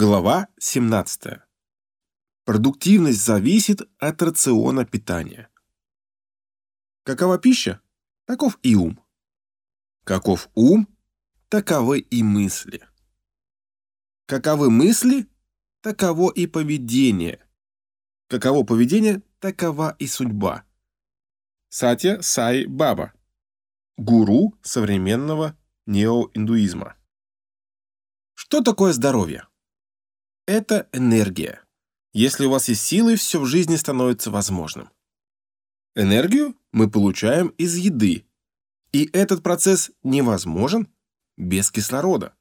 Глава 17. Продуктивность зависит от рациона питания. Какова пища, таков и ум. Каков ум, таковы и мысли. Каковы мысли, таково и поведение. Каково поведение, такова и судьба. Сатья Сай Баба. Гуру современного неоиндуизма. Что такое здоровье? Это энергия. Если у вас есть силы, все в жизни становится возможным. Энергию мы получаем из еды, и этот процесс невозможен без кислорода.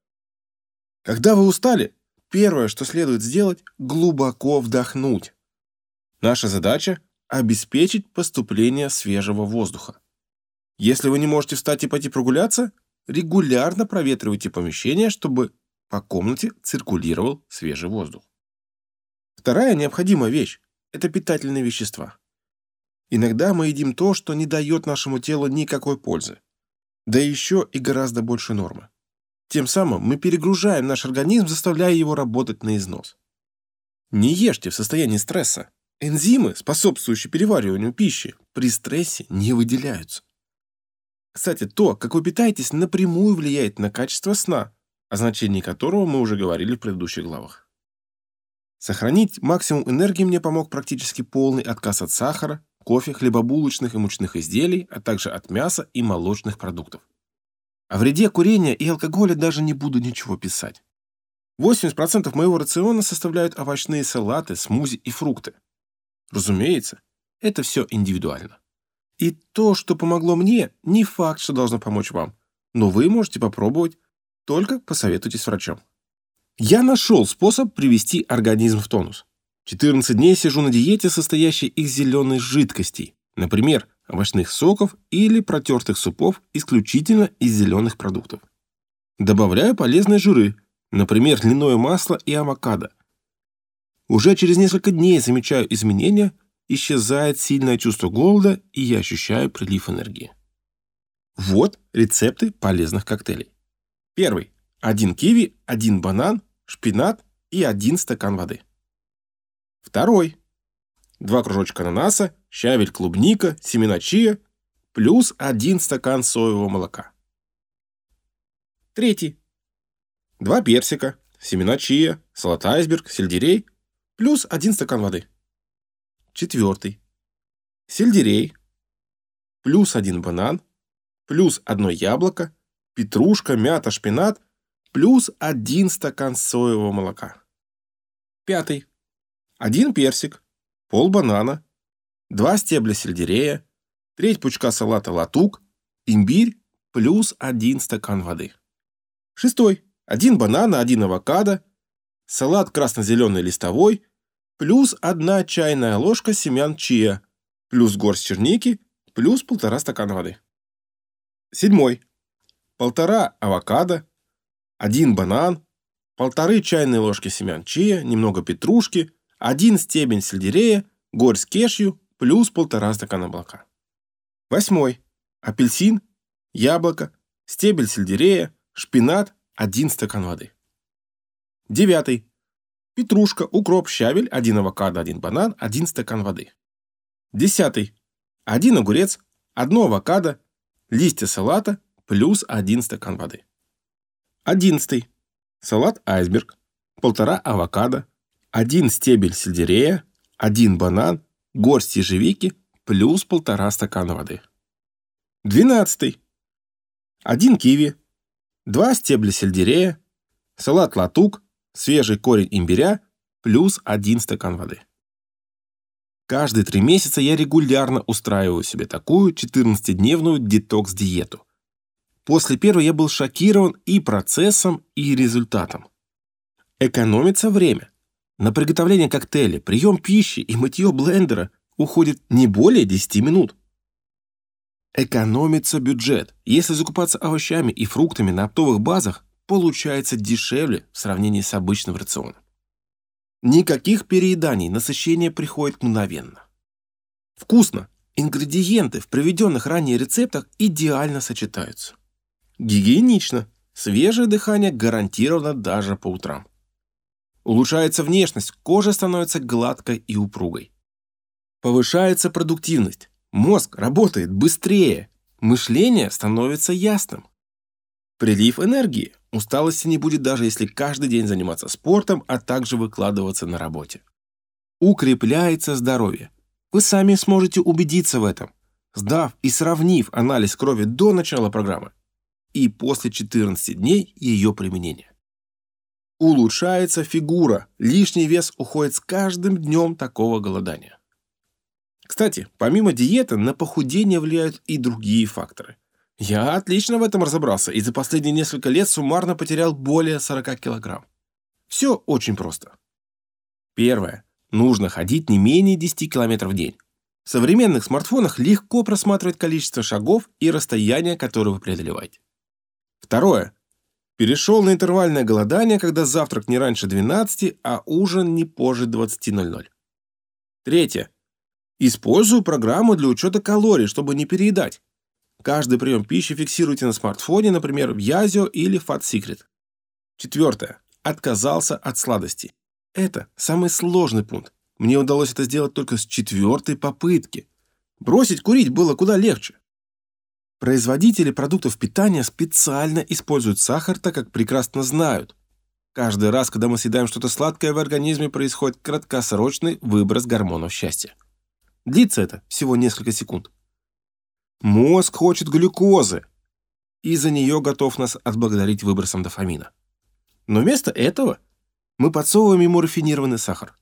Когда вы устали, первое, что следует сделать, глубоко вдохнуть. Наша задача – обеспечить поступление свежего воздуха. Если вы не можете встать и пойти прогуляться, регулярно проветривайте помещение, чтобы по комнате циркулировал свежий воздух. Вторая необходимая вещь – это питательные вещества. Иногда мы едим то, что не дает нашему телу никакой пользы. Да еще и гораздо больше нормы. Тем самым мы перегружаем наш организм, заставляя его работать на износ. Не ешьте в состоянии стресса. Энзимы, способствующие перевариванию пищи, при стрессе не выделяются. Кстати, то, как вы питаетесь, напрямую влияет на качество сна, о значении которого мы уже говорили в предыдущих главах. Сохранить максимум энергии мне помог практически полный отказ от сахара, кофе, хлебобулочных и мучных изделий, а также от мяса и молочных продуктов. О вреде курения и алкоголя даже не буду ничего писать. 80% моего рациона составляют овощные салаты, смузи и фрукты. Разумеется, это все индивидуально. И то, что помогло мне, не факт, что должно помочь вам. Но вы можете попробовать только посоветуйтесь с врачом. Я нашел способ привести организм в тонус. 14 дней сижу на диете, состоящей из зеленой жидкостей, например, овощных соков или протертых супов исключительно из зеленых продуктов. Добавляю полезные жиры, например, льняное масло и авокадо. Уже через несколько дней замечаю изменения, исчезает сильное чувство голода, и я ощущаю прилив энергии. Вот рецепты полезных коктейлей. Первый. Один киви, один банан, шпинат и один стакан воды. Второй. Два кружочка ананаса, щавель клубника, семена чия, плюс один стакан соевого молока. Третий. Два персика, семена чия, салат айсберг, сельдерей, плюс один стакан воды. Четвертый. Сельдерей, плюс один банан, плюс одно яблоко, петрушка, мята, шпинат, плюс один стакан соевого молока. Пятый. Один персик, пол банана, два стебля сельдерея, треть пучка салата латук, имбирь, плюс один стакан воды. Шестой. Один банан, один авокадо, салат красно-зеленый листовой, плюс одна чайная ложка семян чиа, плюс горсть черники, плюс полтора стакана воды. Седьмой полтора авокадо, один банан, полторы чайные ложки семян чия, немного петрушки, один стебень сельдерея, горсть кешью, плюс полтора стакана молока. Восьмой. Апельсин, яблоко, стебель сельдерея, шпинат, один стакан воды. Девятый. Петрушка, укроп, щавель, один авокадо, один банан, один стакан воды. Десятый. Один огурец, одно авокадо, листья салата, плюс 1 стакан воды. Одиннадцатый. Салат айсберг, полтора авокадо, один стебель сельдерея, один банан, горсть ежевики, плюс полтора стакана воды. Двенадцатый. Один киви, два стебля сельдерея, салат латук, свежий корень имбиря, плюс один стакан воды. Каждые три месяца я регулярно устраиваю себе такую 14-дневную детокс-диету. После первой я был шокирован и процессом, и результатом. Экономится время. На приготовление коктейля, прием пищи и мытье блендера уходит не более 10 минут. Экономится бюджет. Если закупаться овощами и фруктами на оптовых базах, получается дешевле в сравнении с обычным рационом. Никаких перееданий, насыщение приходит мгновенно. Вкусно. Ингредиенты в приведенных ранее рецептах идеально сочетаются. Гигиенично. Свежее дыхание гарантировано даже по утрам. Улучшается внешность, кожа становится гладкой и упругой. Повышается продуктивность. Мозг работает быстрее. Мышление становится ясным. Прилив энергии. Усталости не будет даже если каждый день заниматься спортом, а также выкладываться на работе. Укрепляется здоровье. Вы сами сможете убедиться в этом, сдав и сравнив анализ крови до начала программы и после 14 дней ее применения. Улучшается фигура, лишний вес уходит с каждым днем такого голодания. Кстати, помимо диеты, на похудение влияют и другие факторы. Я отлично в этом разобрался и за последние несколько лет суммарно потерял более 40 килограмм. Все очень просто. Первое. Нужно ходить не менее 10 километров в день. В современных смартфонах легко просматривать количество шагов и расстояние, которое вы преодолеваете. Второе. Перешел на интервальное голодание, когда завтрак не раньше 12, а ужин не позже 20.00. Третье. Использую программу для учета калорий, чтобы не переедать. Каждый прием пищи фиксируйте на смартфоне, например, в Yazio или Fat Secret. Четвертое. Отказался от сладостей. Это самый сложный пункт. Мне удалось это сделать только с четвертой попытки. Бросить курить было куда легче. Производители продуктов питания специально используют сахар, так как прекрасно знают. Каждый раз, когда мы съедаем что-то сладкое, в организме происходит краткосрочный выброс гормонов счастья. Длится это всего несколько секунд. Мозг хочет глюкозы, и за нее готов нас отблагодарить выбросом дофамина. Но вместо этого мы подсовываем ему рафинированный сахар.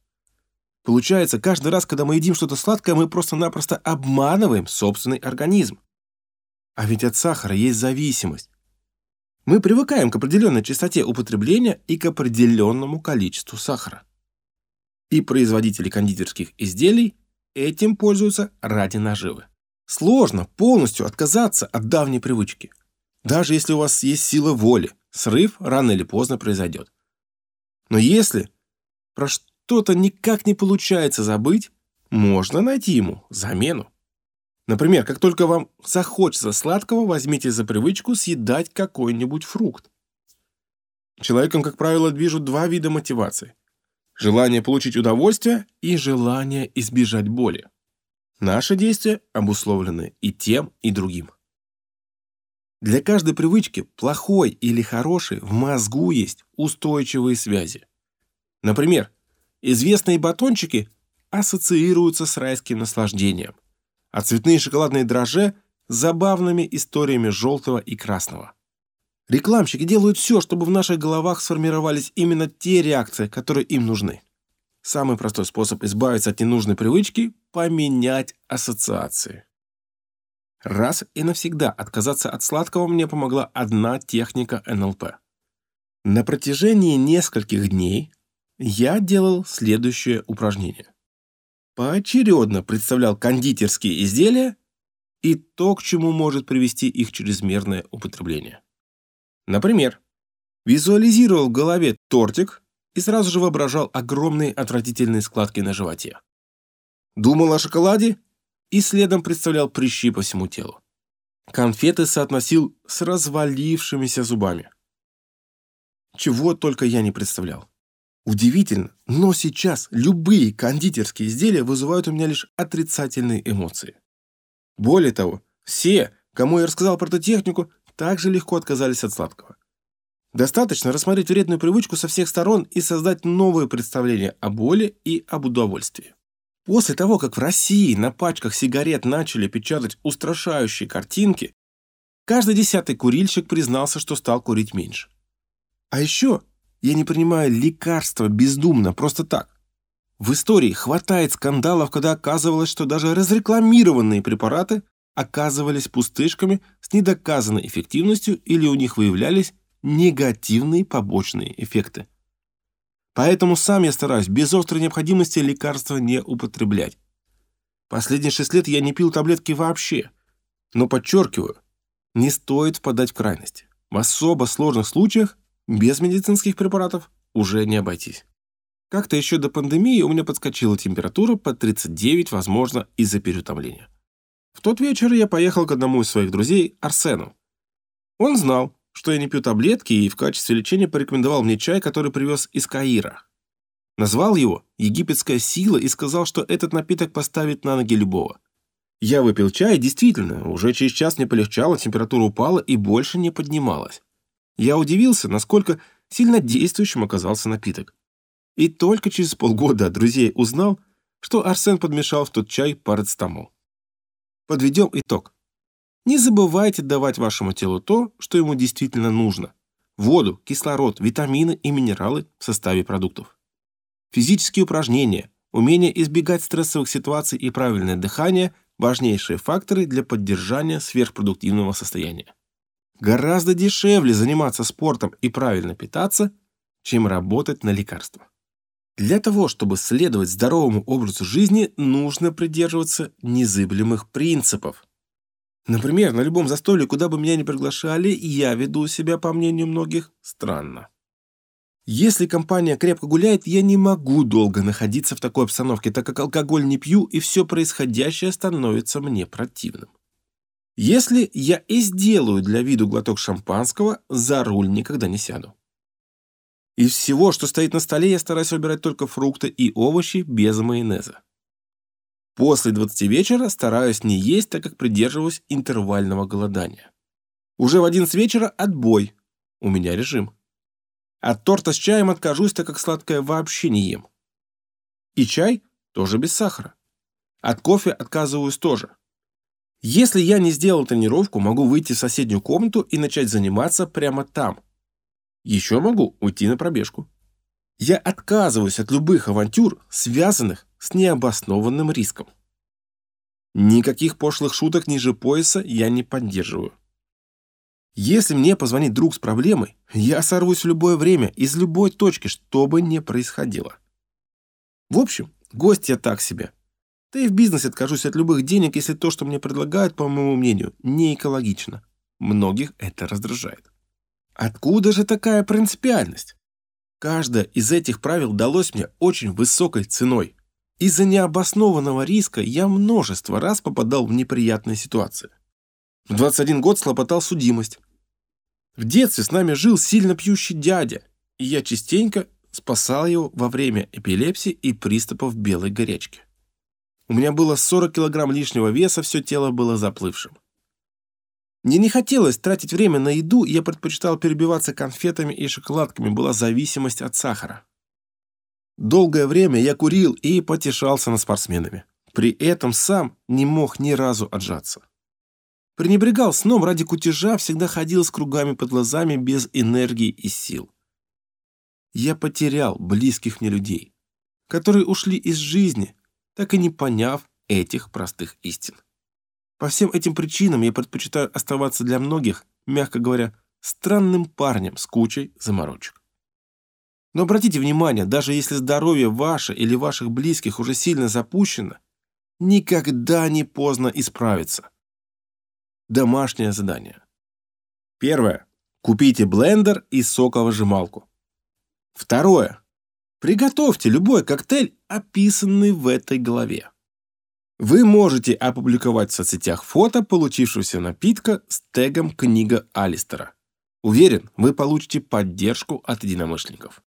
Получается, каждый раз, когда мы едим что-то сладкое, мы просто-напросто обманываем собственный организм. А ведь от сахара есть зависимость. Мы привыкаем к определенной частоте употребления и к определенному количеству сахара. И производители кондитерских изделий этим пользуются ради наживы. Сложно полностью отказаться от давней привычки. Даже если у вас есть сила воли, срыв рано или поздно произойдет. Но если про что-то никак не получается забыть, можно найти ему замену. Например, как только вам захочется сладкого, возьмите за привычку съедать какой-нибудь фрукт. Человеком, как правило, движут два вида мотивации. Желание получить удовольствие и желание избежать боли. Наши действия обусловлены и тем, и другим. Для каждой привычки, плохой или хорошей, в мозгу есть устойчивые связи. Например, известные батончики ассоциируются с райским наслаждением, а цветные шоколадные дрожжи – забавными историями желтого и красного. Рекламщики делают все, чтобы в наших головах сформировались именно те реакции, которые им нужны. Самый простой способ избавиться от ненужной привычки – поменять ассоциации. Раз и навсегда отказаться от сладкого мне помогла одна техника НЛП. На протяжении нескольких дней я делал следующее упражнение поочередно представлял кондитерские изделия и то, к чему может привести их чрезмерное употребление. Например, визуализировал в голове тортик и сразу же воображал огромные отвратительные складки на животе. Думал о шоколаде и следом представлял прыщи по всему телу. Конфеты соотносил с развалившимися зубами. Чего только я не представлял. Удивительно, но сейчас любые кондитерские изделия вызывают у меня лишь отрицательные эмоции. Более того, все, кому я рассказал про эту технику, также легко отказались от сладкого. Достаточно рассмотреть вредную привычку со всех сторон и создать новое представление о боли и об удовольствии. После того, как в России на пачках сигарет начали печатать устрашающие картинки, каждый десятый курильщик признался, что стал курить меньше. А еще я не принимаю лекарства бездумно, просто так. В истории хватает скандалов, когда оказывалось, что даже разрекламированные препараты оказывались пустышками с недоказанной эффективностью или у них выявлялись негативные побочные эффекты. Поэтому сам я стараюсь без острой необходимости лекарства не употреблять. Последние шесть лет я не пил таблетки вообще. Но подчеркиваю, не стоит впадать в крайность. В особо сложных случаях без медицинских препаратов уже не обойтись. Как-то еще до пандемии у меня подскочила температура под 39, возможно, из-за переутомления. В тот вечер я поехал к одному из своих друзей, Арсену. Он знал, что я не пью таблетки и в качестве лечения порекомендовал мне чай, который привез из Каира. Назвал его «Египетская сила» и сказал, что этот напиток поставит на ноги любого. Я выпил чай, действительно, уже через час мне полегчало, температура упала и больше не поднималась. Я удивился, насколько сильно действующим оказался напиток. И только через полгода от друзей узнал, что Арсен подмешал в тот чай парацетамол. Подведем итог. Не забывайте давать вашему телу то, что ему действительно нужно. Воду, кислород, витамины и минералы в составе продуктов. Физические упражнения, умение избегать стрессовых ситуаций и правильное дыхание – важнейшие факторы для поддержания сверхпродуктивного состояния. Гораздо дешевле заниматься спортом и правильно питаться, чем работать на лекарства. Для того, чтобы следовать здоровому образу жизни, нужно придерживаться незыблемых принципов. Например, на любом застолье, куда бы меня ни приглашали, я веду себя, по мнению многих, странно. Если компания крепко гуляет, я не могу долго находиться в такой обстановке, так как алкоголь не пью, и все происходящее становится мне противным. Если я и сделаю для виду глоток шампанского, за руль никогда не сяду. Из всего, что стоит на столе, я стараюсь выбирать только фрукты и овощи без майонеза. После 20 вечера стараюсь не есть, так как придерживаюсь интервального голодания. Уже в 11 вечера отбой. У меня режим. От торта с чаем откажусь, так как сладкое вообще не ем. И чай тоже без сахара. От кофе отказываюсь тоже. Если я не сделал тренировку, могу выйти в соседнюю комнату и начать заниматься прямо там. Еще могу уйти на пробежку. Я отказываюсь от любых авантюр, связанных с необоснованным риском. Никаких пошлых шуток ниже пояса я не поддерживаю. Если мне позвонит друг с проблемой, я сорвусь в любое время, из любой точки, что бы ни происходило. В общем, гость я так себе. Да и в бизнесе откажусь от любых денег, если то, что мне предлагают, по моему мнению, не экологично. Многих это раздражает. Откуда же такая принципиальность? Каждое из этих правил далось мне очень высокой ценой. Из-за необоснованного риска я множество раз попадал в неприятные ситуации. В 21 год слопотал судимость. В детстве с нами жил сильно пьющий дядя, и я частенько спасал его во время эпилепсии и приступов белой горячки. У меня было 40 килограмм лишнего веса, все тело было заплывшим. Мне не хотелось тратить время на еду, я предпочитал перебиваться конфетами и шоколадками, была зависимость от сахара. Долгое время я курил и потешался над спортсменами. При этом сам не мог ни разу отжаться. Пренебрегал сном ради кутежа, всегда ходил с кругами под глазами без энергии и сил. Я потерял близких мне людей, которые ушли из жизни, так и не поняв этих простых истин. По всем этим причинам я предпочитаю оставаться для многих, мягко говоря, странным парнем с кучей заморочек. Но обратите внимание, даже если здоровье ваше или ваших близких уже сильно запущено, никогда не поздно исправиться. Домашнее задание. Первое. Купите блендер и соковыжималку. Второе. Приготовьте любой коктейль, описанный в этой главе. Вы можете опубликовать в соцсетях фото получившегося напитка с тегом «Книга Алистера». Уверен, вы получите поддержку от единомышленников.